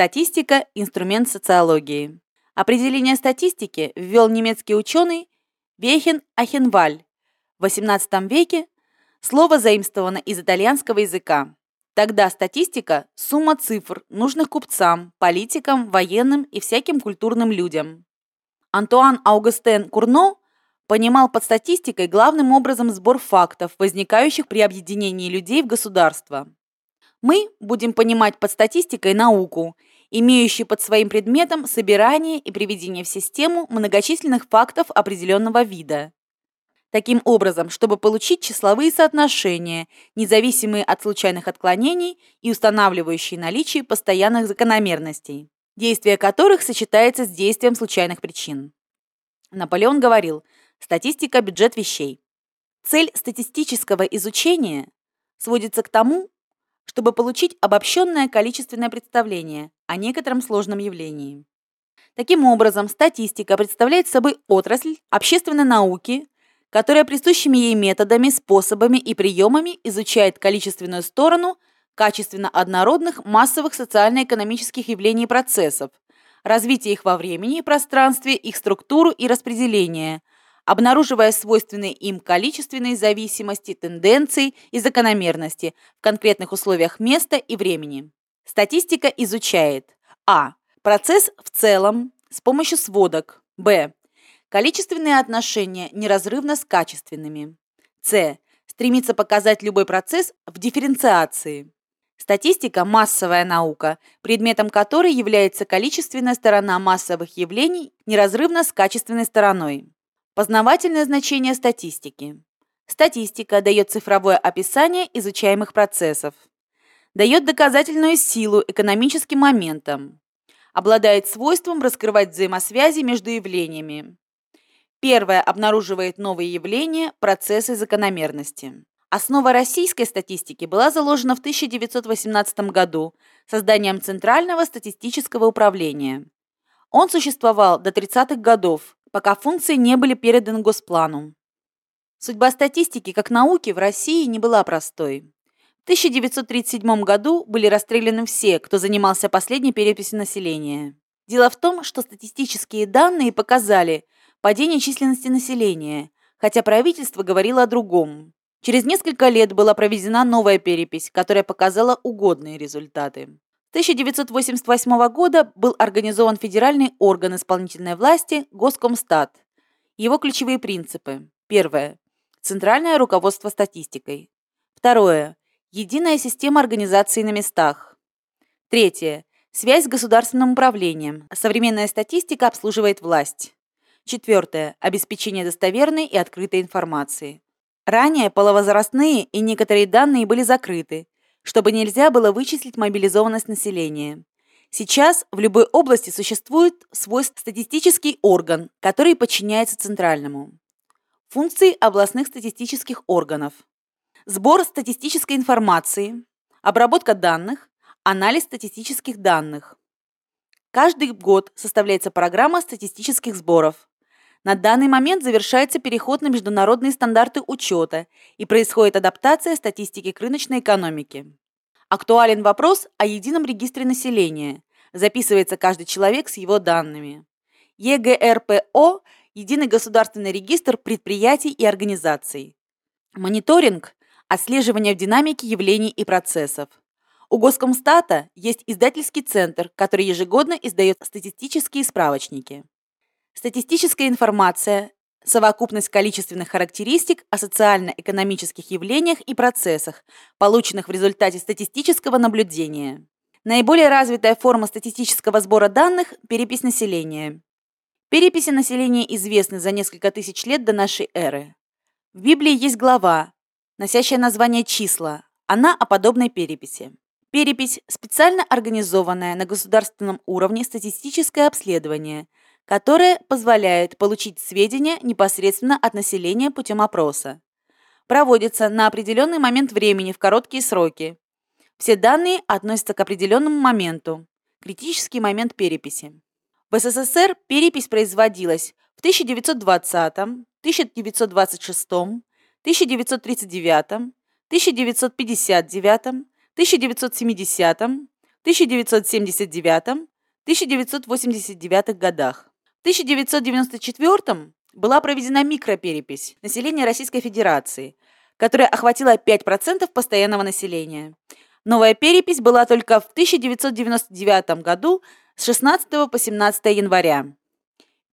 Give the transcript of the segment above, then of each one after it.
Статистика – инструмент социологии. Определение статистики ввел немецкий ученый Вехен Ахенваль. В XVIII веке слово заимствовано из итальянского языка. Тогда статистика – сумма цифр, нужных купцам, политикам, военным и всяким культурным людям. Антуан Аугустен Курно понимал под статистикой главным образом сбор фактов, возникающих при объединении людей в государство. Мы будем понимать под статистикой науку, имеющую под своим предметом собирание и приведение в систему многочисленных фактов определенного вида. Таким образом, чтобы получить числовые соотношения, независимые от случайных отклонений и устанавливающие наличие постоянных закономерностей, действие которых сочетается с действием случайных причин. Наполеон говорил «статистика – бюджет вещей». Цель статистического изучения сводится к тому, чтобы получить обобщенное количественное представление о некотором сложном явлении. Таким образом, статистика представляет собой отрасль общественной науки, которая присущими ей методами, способами и приемами изучает количественную сторону качественно однородных массовых социально-экономических явлений и процессов, развитие их во времени и пространстве, их структуру и распределение, обнаруживая свойственные им количественные зависимости, тенденции и закономерности в конкретных условиях места и времени. Статистика изучает а. Процесс в целом с помощью сводок. б. Количественные отношения неразрывно с качественными. С. Стремится показать любой процесс в дифференциации. Статистика – массовая наука, предметом которой является количественная сторона массовых явлений неразрывно с качественной стороной. Познавательное значение статистики. Статистика дает цифровое описание изучаемых процессов. Дает доказательную силу экономическим моментам. Обладает свойством раскрывать взаимосвязи между явлениями. Первое обнаруживает новые явления, процессы закономерности. Основа российской статистики была заложена в 1918 году созданием Центрального статистического управления. Он существовал до 30-х годов, пока функции не были переданы Госплану. Судьба статистики как науки в России не была простой. В 1937 году были расстреляны все, кто занимался последней переписью населения. Дело в том, что статистические данные показали – падение численности населения, хотя правительство говорило о другом. Через несколько лет была проведена новая перепись, которая показала угодные результаты. С 1988 года был организован федеральный орган исполнительной власти Госкомстат. Его ключевые принципы. Первое. Центральное руководство статистикой. Второе. Единая система организации на местах. Третье. Связь с государственным управлением. Современная статистика обслуживает власть. Четвертое. Обеспечение достоверной и открытой информации. Ранее половозрастные и некоторые данные были закрыты, чтобы нельзя было вычислить мобилизованность населения. Сейчас в любой области существует свой статистический орган, который подчиняется центральному. Функции областных статистических органов. Сбор статистической информации, обработка данных, анализ статистических данных. Каждый год составляется программа статистических сборов. На данный момент завершается переход на международные стандарты учета и происходит адаптация статистики к рыночной экономике. Актуален вопрос о едином регистре населения. Записывается каждый человек с его данными. ЕГРПО – Единый государственный регистр предприятий и организаций. Мониторинг – отслеживание в динамике явлений и процессов. У Госкомстата есть издательский центр, который ежегодно издает статистические справочники. Статистическая информация – совокупность количественных характеристик о социально-экономических явлениях и процессах, полученных в результате статистического наблюдения. Наиболее развитая форма статистического сбора данных – перепись населения. Переписи населения известны за несколько тысяч лет до нашей эры. В Библии есть глава, носящая название «Числа». Она о подобной переписи. Перепись – специально организованное на государственном уровне статистическое обследование – которое позволяет получить сведения непосредственно от населения путем опроса. Проводится на определенный момент времени в короткие сроки. Все данные относятся к определенному моменту, критический момент переписи. В СССР перепись производилась в 1920, 1926, 1939, 1959, 1970, 1979-1989 годах. В 1994 была проведена микроперепись населения Российской Федерации, которая охватила 5% постоянного населения. Новая перепись была только в 1999 году с 16 по 17 января.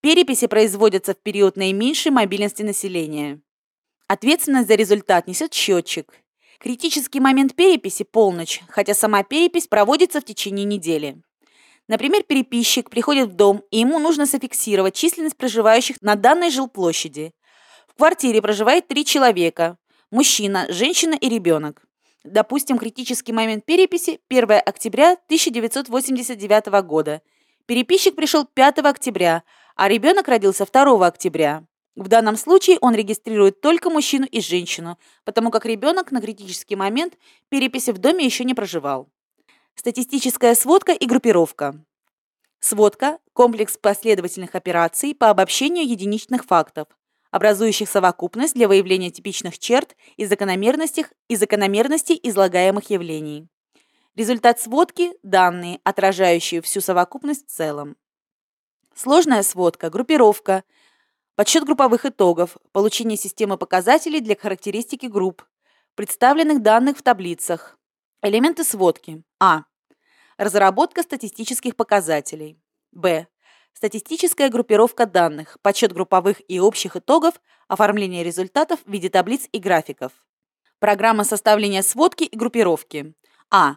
Переписи производятся в период наименьшей мобильности населения. Ответственность за результат несет счетчик. Критический момент переписи – полночь, хотя сама перепись проводится в течение недели. Например, переписчик приходит в дом, и ему нужно зафиксировать численность проживающих на данной жилплощади. В квартире проживает три человека – мужчина, женщина и ребенок. Допустим, критический момент переписи – 1 октября 1989 года. Переписчик пришел 5 октября, а ребенок родился 2 октября. В данном случае он регистрирует только мужчину и женщину, потому как ребенок на критический момент переписи в доме еще не проживал. Статистическая сводка и группировка. Сводка – комплекс последовательных операций по обобщению единичных фактов, образующих совокупность для выявления типичных черт и закономерностей, и закономерностей излагаемых явлений. Результат сводки – данные, отражающие всю совокупность в целом. Сложная сводка, группировка, подсчет групповых итогов, получение системы показателей для характеристики групп, представленных данных в таблицах. Элементы сводки. А. Разработка статистических показателей. Б. Статистическая группировка данных, подсчет групповых и общих итогов, оформление результатов в виде таблиц и графиков. Программа составления сводки и группировки. А.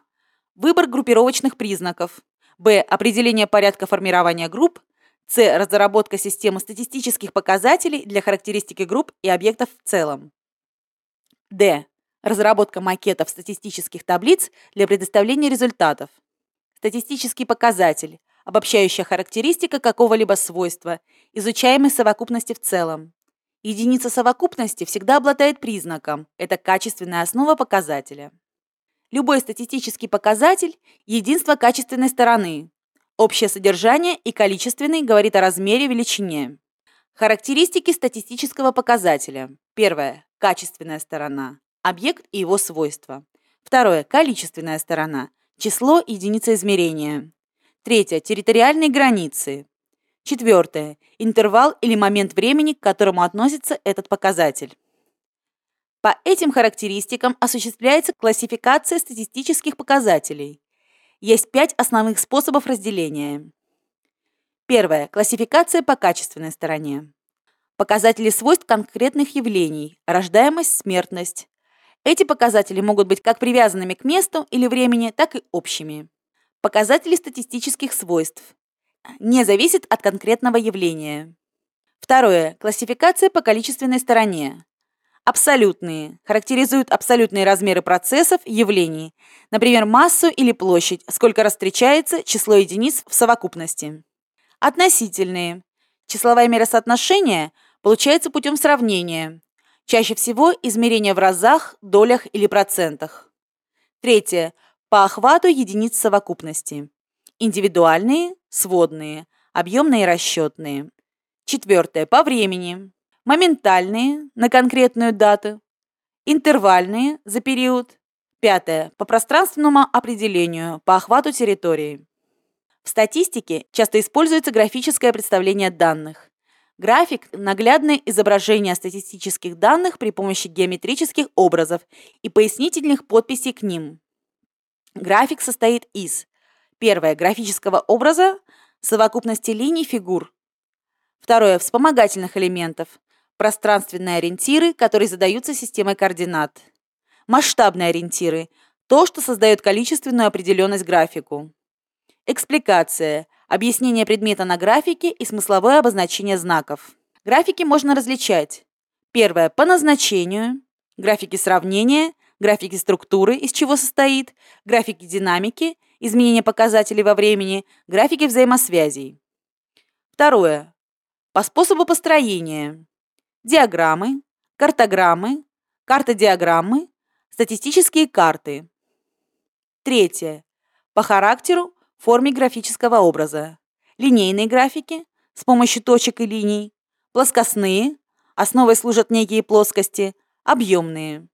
Выбор группировочных признаков. Б. Определение порядка формирования групп. С. Разработка системы статистических показателей для характеристики групп и объектов в целом. Д. Разработка макетов статистических таблиц для предоставления результатов. Статистический показатель – обобщающая характеристика какого-либо свойства, изучаемой совокупности в целом. Единица совокупности всегда обладает признаком – это качественная основа показателя. Любой статистический показатель – единство качественной стороны, Общее содержание и количественный говорит о размере величине. Характеристики статистического показателя. Первое. Качественная сторона. Объект и его свойства. Второе. Количественная сторона. Число единица измерения. Третье. Территориальные границы. Четвертое. Интервал или момент времени, к которому относится этот показатель. По этим характеристикам осуществляется классификация статистических показателей. Есть пять основных способов разделения. Первое. Классификация по качественной стороне. Показатели свойств конкретных явлений, рождаемость, смертность. Эти показатели могут быть как привязанными к месту или времени, так и общими. Показатели статистических свойств. Не зависит от конкретного явления. Второе. Классификация по количественной стороне. Абсолютные. Характеризуют абсолютные размеры процессов, явлений. Например, массу или площадь, сколько раз встречается число единиц в совокупности. Относительные. Числовая мера соотношения получается путем сравнения. Чаще всего измерения в разах, долях или процентах. Третье. По охвату единиц совокупности. Индивидуальные, сводные, объемные и расчетные. Четвертое. По времени моментальные на конкретную дату, интервальные за период, пятое по пространственному определению по охвату территории. В статистике часто используется графическое представление данных. График – наглядное изображение статистических данных при помощи геометрических образов и пояснительных подписей к ним. График состоит из первое – графического образа, совокупности линий фигур, второе – вспомогательных элементов, пространственные ориентиры, которые задаются системой координат. Масштабные ориентиры – то, что создает количественную определенность графику. Экспликация – объяснение предмета на графике и смысловое обозначение знаков. Графики можно различать. Первое – по назначению, графики сравнения, графики структуры, из чего состоит, графики динамики, изменения показателей во времени, графики взаимосвязей. Второе. По способу построения диаграммы, картограммы, картодиаграммы, статистические карты. Третье. По характеру, форме графического образа. Линейные графики с помощью точек и линий, плоскостные, основой служат некие плоскости, объемные.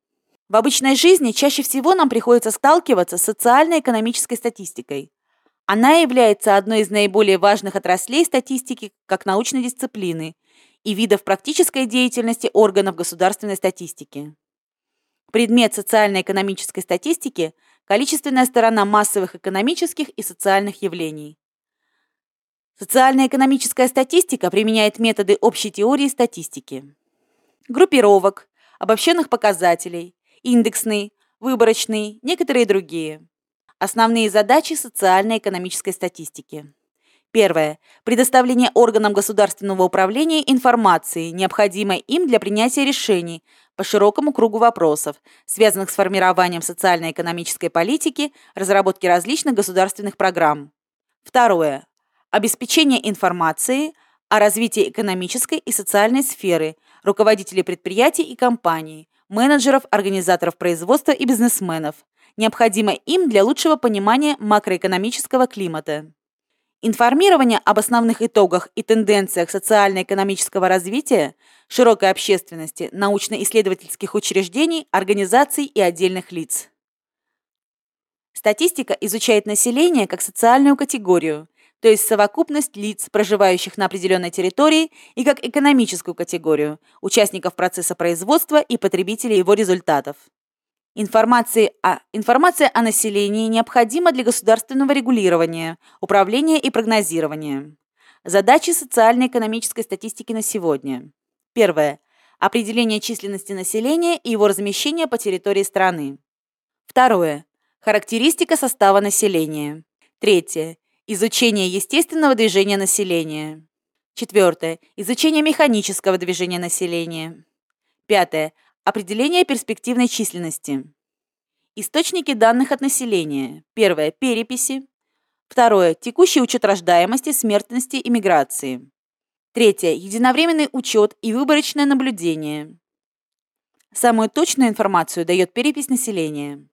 В обычной жизни чаще всего нам приходится сталкиваться с социально-экономической статистикой. Она является одной из наиболее важных отраслей статистики как научной дисциплины и видов практической деятельности органов государственной статистики. Предмет социально-экономической статистики – количественная сторона массовых экономических и социальных явлений. Социально-экономическая статистика применяет методы общей теории статистики, группировок, обобщенных показателей, индексный, выборочный, некоторые другие. Основные задачи социально-экономической статистики. Первое. Предоставление органам государственного управления информации, необходимой им для принятия решений по широкому кругу вопросов, связанных с формированием социально-экономической политики, разработки различных государственных программ. Второе обеспечение информации о развитии экономической и социальной сферы, руководителей предприятий и компаний, менеджеров, организаторов производства и бизнесменов, необходимо им для лучшего понимания макроэкономического климата. Информирование об основных итогах и тенденциях социально-экономического развития широкой общественности, научно-исследовательских учреждений, организаций и отдельных лиц. Статистика изучает население как социальную категорию, то есть совокупность лиц, проживающих на определенной территории, и как экономическую категорию, участников процесса производства и потребителей его результатов. Информация о, информация о населении необходима для государственного регулирования, управления и прогнозирования. Задачи социально-экономической статистики на сегодня. Первое. Определение численности населения и его размещение по территории страны. Второе. Характеристика состава населения. Третье. Изучение естественного движения населения. Четвертое. Изучение механического движения населения. Пятое. Определение перспективной численности. Источники данных от населения. Первое. Переписи. Второе. Текущий учет рождаемости, смертности и миграции. Третье. Единовременный учет и выборочное наблюдение. Самую точную информацию дает перепись населения.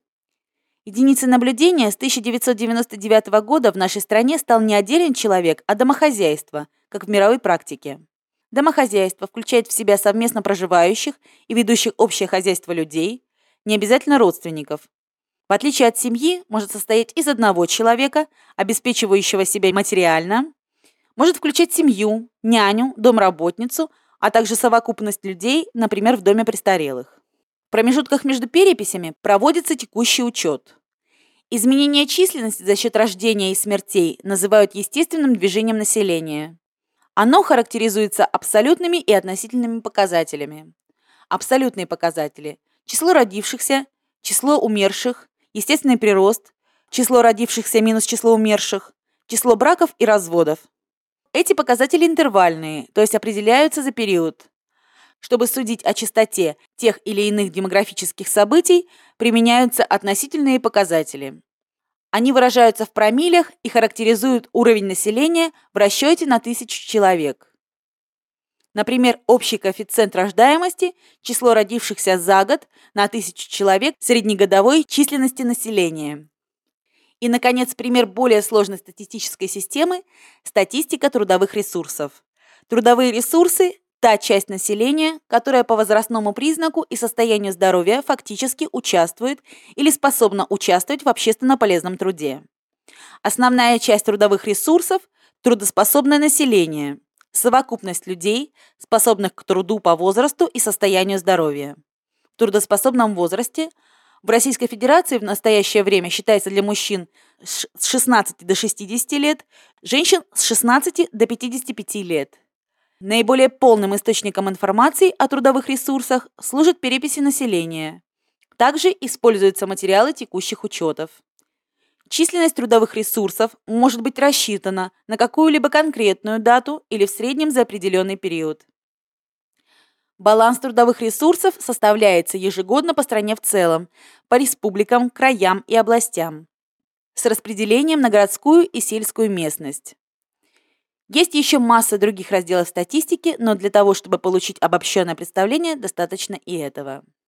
Единицей наблюдения с 1999 года в нашей стране стал не отдельный человек, а домохозяйство, как в мировой практике. Домохозяйство включает в себя совместно проживающих и ведущих общее хозяйство людей, не обязательно родственников. В отличие от семьи, может состоять из одного человека, обеспечивающего себя материально, может включать семью, няню, домработницу, а также совокупность людей, например, в доме престарелых. В промежутках между переписями проводится текущий учет. Изменение численности за счет рождения и смертей называют естественным движением населения. Оно характеризуется абсолютными и относительными показателями. Абсолютные показатели – число родившихся, число умерших, естественный прирост, число родившихся минус число умерших, число браков и разводов. Эти показатели интервальные, то есть определяются за период. Чтобы судить о частоте тех или иных демографических событий, применяются относительные показатели. Они выражаются в промиллях и характеризуют уровень населения в расчете на тысячу человек. Например, общий коэффициент рождаемости – число родившихся за год на тысячу человек среднегодовой численности населения. И, наконец, пример более сложной статистической системы – статистика трудовых ресурсов. Трудовые ресурсы та часть населения, которая по возрастному признаку и состоянию здоровья фактически участвует или способна участвовать в общественно полезном труде. Основная часть трудовых ресурсов – трудоспособное население, совокупность людей, способных к труду по возрасту и состоянию здоровья. В трудоспособном возрасте в Российской Федерации в настоящее время считается для мужчин с 16 до 60 лет, женщин с 16 до 55 лет. Наиболее полным источником информации о трудовых ресурсах служат переписи населения. Также используются материалы текущих учетов. Численность трудовых ресурсов может быть рассчитана на какую-либо конкретную дату или в среднем за определенный период. Баланс трудовых ресурсов составляется ежегодно по стране в целом, по республикам, краям и областям, с распределением на городскую и сельскую местность. Есть еще масса других разделов статистики, но для того, чтобы получить обобщенное представление, достаточно и этого.